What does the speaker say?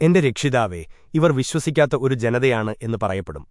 എന്റെ രക്ഷിതാവേ ഇവർ വിശ്വസിക്കാത്ത ഒരു ജനതയാണ് എന്ന് പറയപ്പെടും.